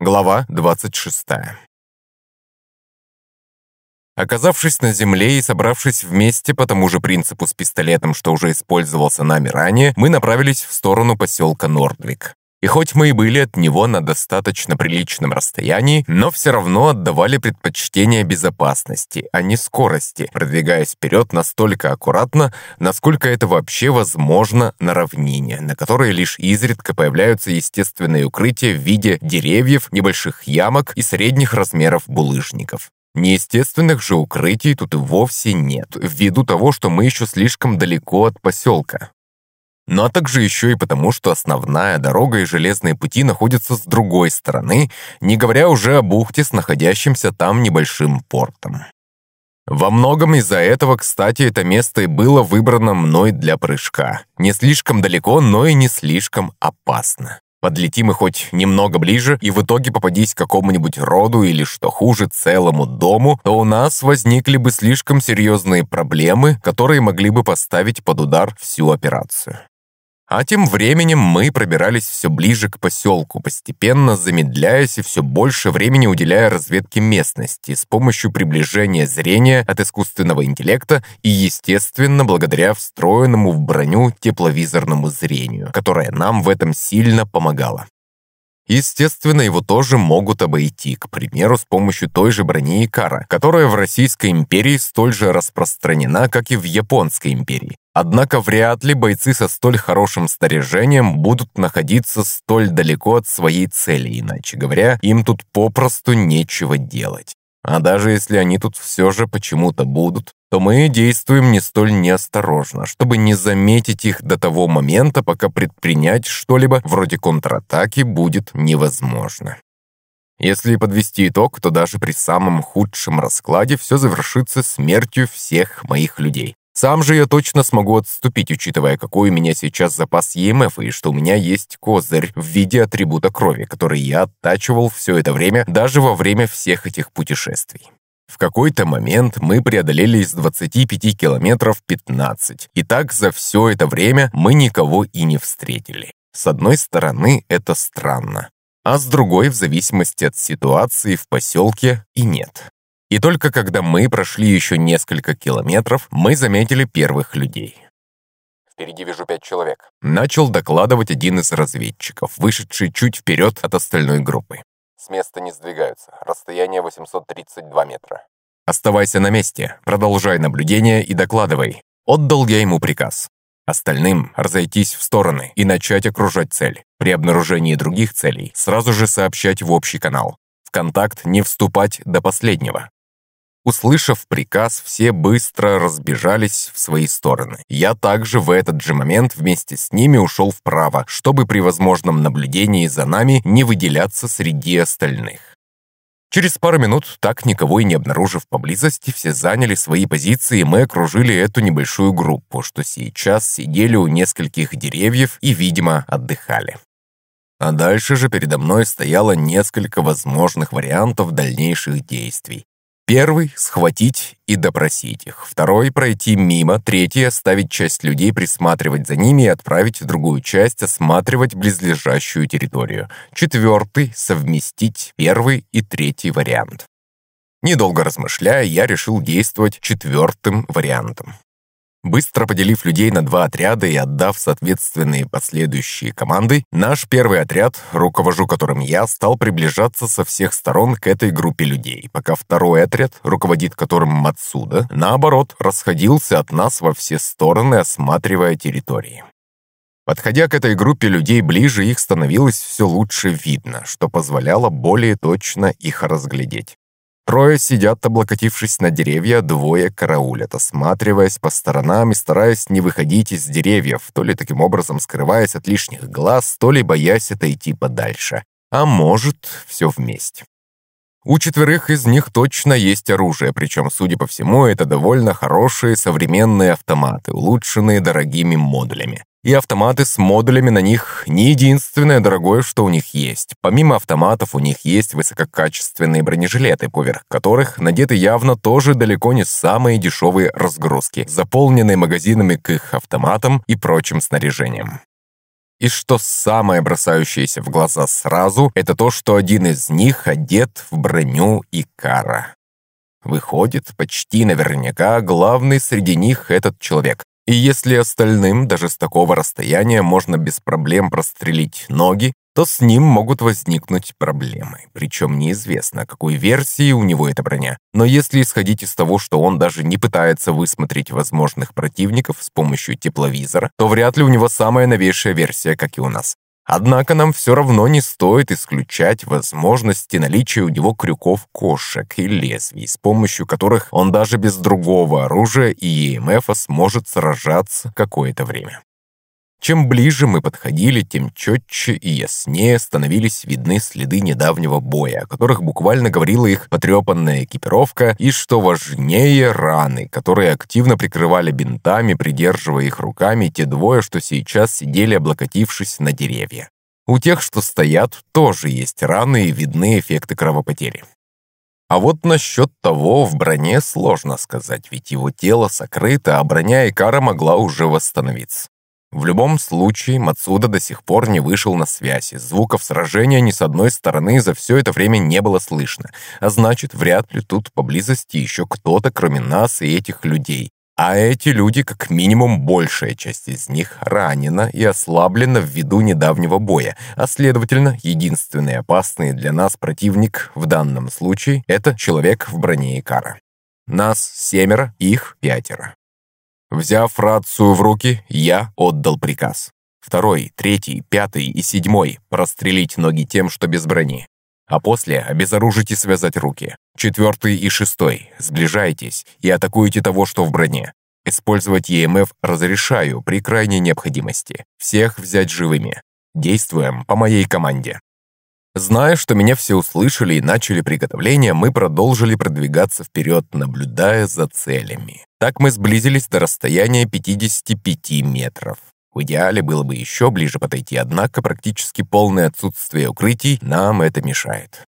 Глава 26. Оказавшись на земле и собравшись вместе по тому же принципу с пистолетом, что уже использовался нами ранее, мы направились в сторону поселка Нордвик. И хоть мы и были от него на достаточно приличном расстоянии, но все равно отдавали предпочтение безопасности, а не скорости, продвигаясь вперед настолько аккуратно, насколько это вообще возможно на равнине, на которой лишь изредка появляются естественные укрытия в виде деревьев, небольших ямок и средних размеров булыжников. Неестественных же укрытий тут вовсе нет, ввиду того, что мы еще слишком далеко от поселка но а также еще и потому, что основная дорога и железные пути находятся с другой стороны, не говоря уже о бухте с находящимся там небольшим портом. Во многом из-за этого, кстати, это место и было выбрано мной для прыжка. Не слишком далеко, но и не слишком опасно. Подлетим мы хоть немного ближе, и в итоге попадись какому-нибудь роду или, что хуже, целому дому, то у нас возникли бы слишком серьезные проблемы, которые могли бы поставить под удар всю операцию. А тем временем мы пробирались все ближе к поселку, постепенно замедляясь и все больше времени уделяя разведке местности с помощью приближения зрения от искусственного интеллекта и, естественно, благодаря встроенному в броню тепловизорному зрению, которое нам в этом сильно помогало. Естественно, его тоже могут обойти, к примеру, с помощью той же брони Икара, которая в Российской империи столь же распространена, как и в Японской империи. Однако вряд ли бойцы со столь хорошим снаряжением будут находиться столь далеко от своей цели, иначе говоря, им тут попросту нечего делать. А даже если они тут все же почему-то будут, то мы действуем не столь неосторожно, чтобы не заметить их до того момента, пока предпринять что-либо вроде контратаки будет невозможно. Если подвести итог, то даже при самом худшем раскладе все завершится смертью всех моих людей. Сам же я точно смогу отступить, учитывая, какой у меня сейчас запас ЕМФ и что у меня есть козырь в виде атрибута крови, который я оттачивал все это время, даже во время всех этих путешествий. В какой-то момент мы преодолели из 25 километров 15, и так за все это время мы никого и не встретили. С одной стороны, это странно, а с другой, в зависимости от ситуации в поселке, и нет. И только когда мы прошли еще несколько километров, мы заметили первых людей. «Впереди вижу пять человек», — начал докладывать один из разведчиков, вышедший чуть вперед от остальной группы. С места не сдвигаются. Расстояние 832 метра. Оставайся на месте, продолжай наблюдение и докладывай. Отдал я ему приказ. Остальным разойтись в стороны и начать окружать цель. При обнаружении других целей сразу же сообщать в общий канал. В контакт не вступать до последнего. Услышав приказ, все быстро разбежались в свои стороны. Я также в этот же момент вместе с ними ушел вправо, чтобы при возможном наблюдении за нами не выделяться среди остальных. Через пару минут, так никого и не обнаружив поблизости, все заняли свои позиции, и мы окружили эту небольшую группу, что сейчас сидели у нескольких деревьев и, видимо, отдыхали. А дальше же передо мной стояло несколько возможных вариантов дальнейших действий. Первый – схватить и допросить их. Второй – пройти мимо. Третий – оставить часть людей присматривать за ними и отправить в другую часть осматривать близлежащую территорию. Четвертый – совместить первый и третий вариант. Недолго размышляя, я решил действовать четвертым вариантом. Быстро поделив людей на два отряда и отдав соответственные последующие команды, наш первый отряд, руковожу которым я, стал приближаться со всех сторон к этой группе людей, пока второй отряд, руководит которым Мацуда, наоборот, расходился от нас во все стороны, осматривая территории. Подходя к этой группе людей ближе, их становилось все лучше видно, что позволяло более точно их разглядеть. Трое сидят, облокотившись на деревья, двое караулят, осматриваясь по сторонам и стараясь не выходить из деревьев, то ли таким образом скрываясь от лишних глаз, то ли боясь отойти подальше. А может, все вместе. У четверых из них точно есть оружие, причем, судя по всему, это довольно хорошие современные автоматы, улучшенные дорогими модулями. И автоматы с модулями на них не единственное дорогое, что у них есть. Помимо автоматов у них есть высококачественные бронежилеты, поверх которых надеты явно тоже далеко не самые дешевые разгрузки, заполненные магазинами к их автоматам и прочим снаряжением. И что самое бросающееся в глаза сразу, это то, что один из них одет в броню Икара. Выходит, почти наверняка главный среди них этот человек. И если остальным даже с такого расстояния можно без проблем прострелить ноги, то с ним могут возникнуть проблемы. Причем неизвестно, какой версии у него эта броня. Но если исходить из того, что он даже не пытается высмотреть возможных противников с помощью тепловизора, то вряд ли у него самая новейшая версия, как и у нас. Однако нам все равно не стоит исключать возможности наличия у него крюков кошек и лезвий, с помощью которых он даже без другого оружия и ЕМФа сможет сражаться какое-то время. Чем ближе мы подходили, тем четче и яснее становились видны следы недавнего боя, о которых буквально говорила их потрепанная экипировка и, что важнее, раны, которые активно прикрывали бинтами, придерживая их руками те двое, что сейчас сидели, облокотившись на деревья. У тех, что стоят, тоже есть раны и видны эффекты кровопотери. А вот насчет того в броне сложно сказать, ведь его тело сокрыто, а броня Икара могла уже восстановиться. В любом случае, Мацуда до сих пор не вышел на связь, и звуков сражения ни с одной стороны за все это время не было слышно, а значит, вряд ли тут поблизости еще кто-то, кроме нас и этих людей. А эти люди, как минимум, большая часть из них ранена и ослаблена ввиду недавнего боя, а следовательно, единственный опасный для нас противник в данном случае – это человек в броне Икара. Нас семеро, их пятеро. Взяв рацию в руки, я отдал приказ. Второй, третий, пятый и седьмой прострелить ноги тем, что без брони. А после обезоружить и связать руки. Четвертый и шестой сближайтесь и атакуйте того, что в броне. Использовать ЕМФ разрешаю при крайней необходимости. Всех взять живыми. Действуем по моей команде. Зная, что меня все услышали и начали приготовление, мы продолжили продвигаться вперед, наблюдая за целями. Так мы сблизились до расстояния 55 метров. В идеале было бы еще ближе подойти, однако практически полное отсутствие укрытий нам это мешает.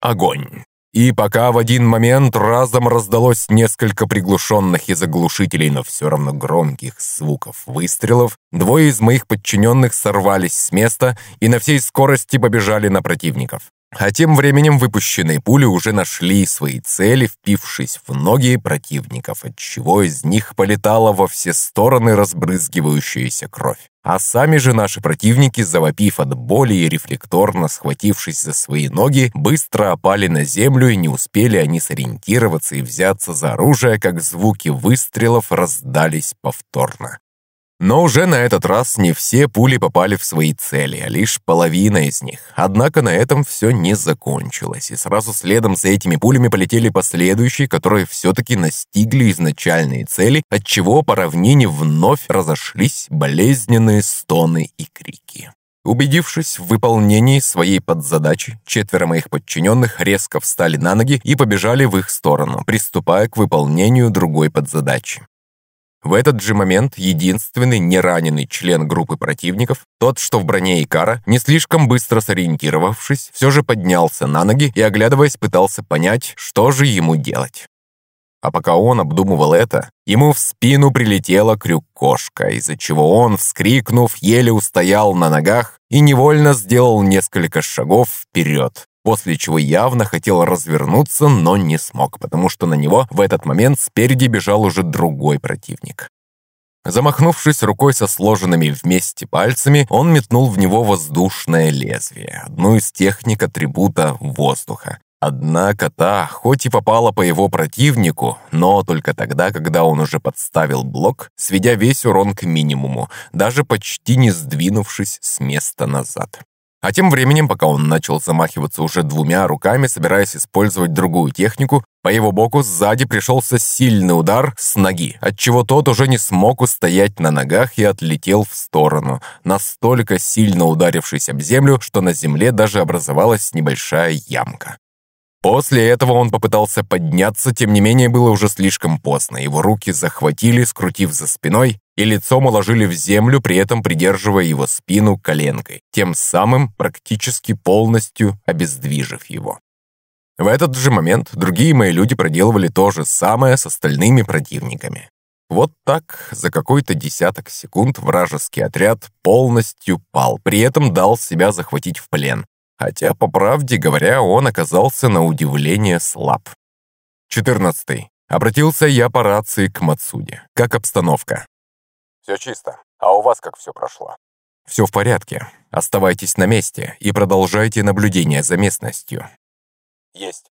Огонь! И пока в один момент разом раздалось несколько приглушенных и заглушителей, но все равно громких звуков выстрелов, двое из моих подчиненных сорвались с места и на всей скорости побежали на противников. А тем временем выпущенные пули уже нашли свои цели, впившись в ноги противников, отчего из них полетала во все стороны разбрызгивающаяся кровь. А сами же наши противники, завопив от боли и рефлекторно схватившись за свои ноги, быстро опали на землю и не успели они сориентироваться и взяться за оружие, как звуки выстрелов раздались повторно. Но уже на этот раз не все пули попали в свои цели, а лишь половина из них. Однако на этом все не закончилось, и сразу следом за этими пулями полетели последующие, которые все-таки настигли изначальные цели, отчего по равнине вновь разошлись болезненные стоны и крики. Убедившись в выполнении своей подзадачи, четверо моих подчиненных резко встали на ноги и побежали в их сторону, приступая к выполнению другой подзадачи. В этот же момент единственный нераненый член группы противников, тот, что в броне Икара, не слишком быстро сориентировавшись, все же поднялся на ноги и, оглядываясь, пытался понять, что же ему делать. А пока он обдумывал это, ему в спину прилетела крюк-кошка, из-за чего он, вскрикнув, еле устоял на ногах и невольно сделал несколько шагов вперед, после чего явно хотел развернуться, но не смог, потому что на него в этот момент спереди бежал уже другой противник. Замахнувшись рукой со сложенными вместе пальцами, он метнул в него воздушное лезвие, одну из техник атрибута воздуха. Однако та, хоть и попала по его противнику, но только тогда, когда он уже подставил блок, сведя весь урон к минимуму, даже почти не сдвинувшись с места назад. А тем временем, пока он начал замахиваться уже двумя руками, собираясь использовать другую технику, по его боку сзади пришелся сильный удар с ноги, отчего тот уже не смог устоять на ногах и отлетел в сторону, настолько сильно ударившись об землю, что на земле даже образовалась небольшая ямка. После этого он попытался подняться, тем не менее было уже слишком поздно. Его руки захватили, скрутив за спиной, и лицом уложили в землю, при этом придерживая его спину коленкой, тем самым практически полностью обездвижив его. В этот же момент другие мои люди проделывали то же самое с остальными противниками. Вот так, за какой-то десяток секунд вражеский отряд полностью пал, при этом дал себя захватить в плен. Хотя, по правде говоря, он оказался на удивление слаб. 14. Обратился я по рации к Мацуде. Как обстановка? Все чисто. А у вас как все прошло? Все в порядке. Оставайтесь на месте и продолжайте наблюдение за местностью. Есть.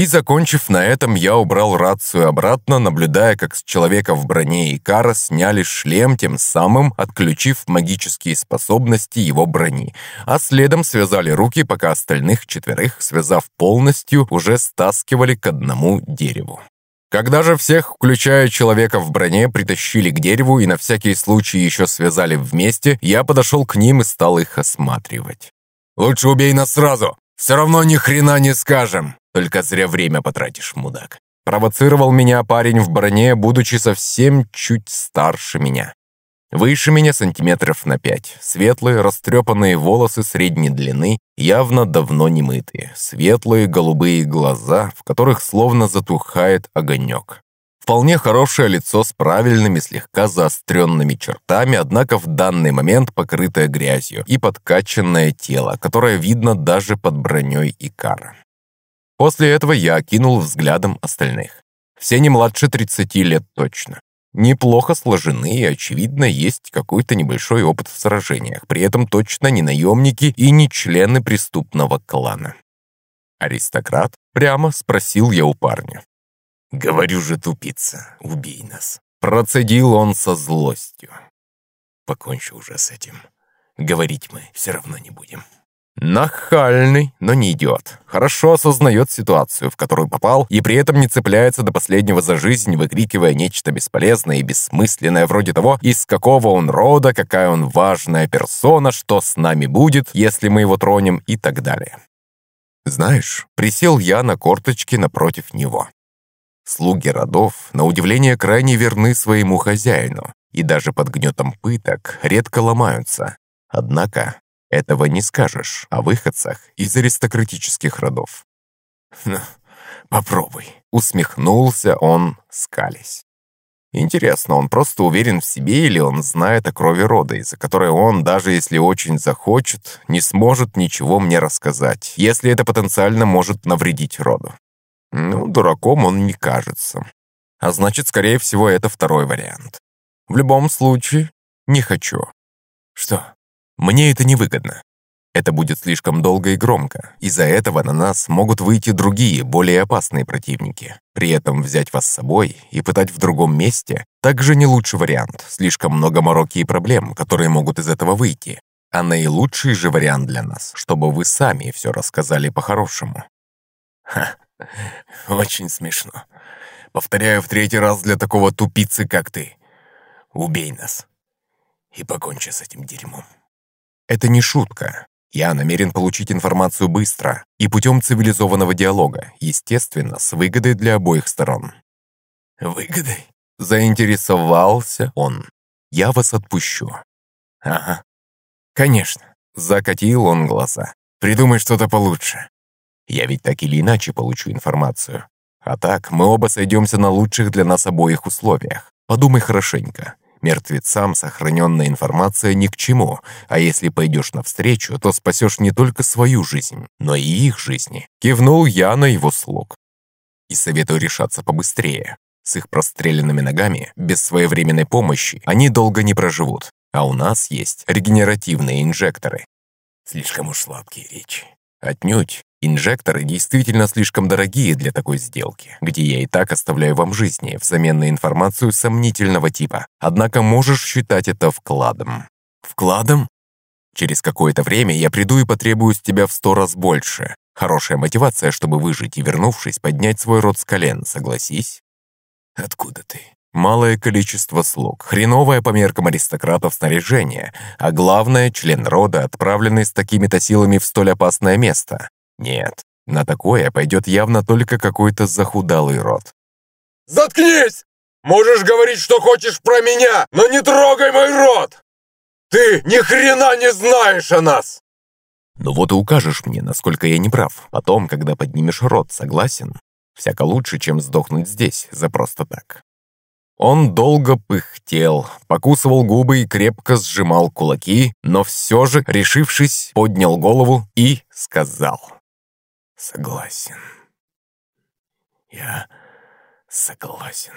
И закончив на этом, я убрал рацию обратно, наблюдая, как с человека в броне Икара сняли шлем, тем самым отключив магические способности его брони, а следом связали руки, пока остальных четверых, связав полностью, уже стаскивали к одному дереву. Когда же всех, включая человека в броне, притащили к дереву и на всякий случай еще связали вместе, я подошел к ним и стал их осматривать. «Лучше убей нас сразу! Все равно ни хрена не скажем!» Только зря время потратишь, мудак. Провоцировал меня парень в броне, будучи совсем чуть старше меня. Выше меня сантиметров на пять. Светлые, растрепанные волосы средней длины, явно давно не мытые. Светлые голубые глаза, в которых словно затухает огонек. Вполне хорошее лицо с правильными, слегка заостренными чертами, однако в данный момент покрытое грязью, и подкачанное тело, которое видно даже под броней Икара. После этого я окинул взглядом остальных. Все не младше 30 лет точно. Неплохо сложены и, очевидно, есть какой-то небольшой опыт в сражениях, при этом точно не наемники и не члены преступного клана. «Аристократ?» — прямо спросил я у парня. «Говорю же, тупица, убей нас!» Процедил он со злостью. «Покончу уже с этим. Говорить мы все равно не будем». Нахальный, но не идиот. Хорошо осознает ситуацию, в которую попал, и при этом не цепляется до последнего за жизнь, выкрикивая нечто бесполезное и бессмысленное, вроде того, из какого он рода, какая он важная персона, что с нами будет, если мы его тронем и так далее. Знаешь, присел я на корточки напротив него. Слуги родов, на удивление, крайне верны своему хозяину, и даже под гнетом пыток редко ломаются. Однако этого не скажешь о выходцах из аристократических родов. «Ну, попробуй», — усмехнулся он, скались. Интересно, он просто уверен в себе или он знает о крови рода, из-за которой он, даже если очень захочет, не сможет ничего мне рассказать, если это потенциально может навредить роду? Ну, дураком он не кажется. А значит, скорее всего, это второй вариант. В любом случае, не хочу. Что, мне это невыгодно. Это будет слишком долго и громко. Из-за этого на нас могут выйти другие, более опасные противники. При этом взять вас с собой и пытать в другом месте также не лучший вариант. Слишком много мороки и проблем, которые могут из этого выйти. А наилучший же вариант для нас, чтобы вы сами все рассказали по-хорошему. Ха, очень смешно. Повторяю в третий раз для такого тупицы, как ты. Убей нас и покончи с этим дерьмом. Это не шутка. Я намерен получить информацию быстро и путем цивилизованного диалога, естественно, с выгодой для обоих сторон. Выгодой? Заинтересовался он. Я вас отпущу. Ага. Конечно. Закатил он глаза. Придумай что-то получше. Я ведь так или иначе получу информацию. А так, мы оба сойдемся на лучших для нас обоих условиях. Подумай хорошенько. Мертвецам сохраненная информация ни к чему, а если пойдешь навстречу, то спасешь не только свою жизнь, но и их жизни. Кивнул я на его слуг. И советую решаться побыстрее. С их простреленными ногами, без своевременной помощи, они долго не проживут. А у нас есть регенеративные инжекторы. Слишком уж сладкие речи. Отнюдь. Инжекторы действительно слишком дорогие для такой сделки, где я и так оставляю вам жизни взамен на информацию сомнительного типа. Однако можешь считать это вкладом. Вкладом? Через какое-то время я приду и потребую с тебя в сто раз больше. Хорошая мотивация, чтобы выжить и, вернувшись, поднять свой род с колен, согласись? Откуда ты? Малое количество слуг, хреновое по меркам аристократов снаряжение, а главное, член рода, отправленный с такими-то силами в столь опасное место. Нет, на такое пойдет явно только какой-то захудалый род. «Заткнись! Можешь говорить, что хочешь про меня, но не трогай мой род! Ты ни хрена не знаешь о нас!» «Ну вот и укажешь мне, насколько я не прав. Потом, когда поднимешь рот, согласен? Всяко лучше, чем сдохнуть здесь за просто так». Он долго пыхтел, покусывал губы и крепко сжимал кулаки, но все же, решившись, поднял голову и сказал. «Согласен. Я согласен».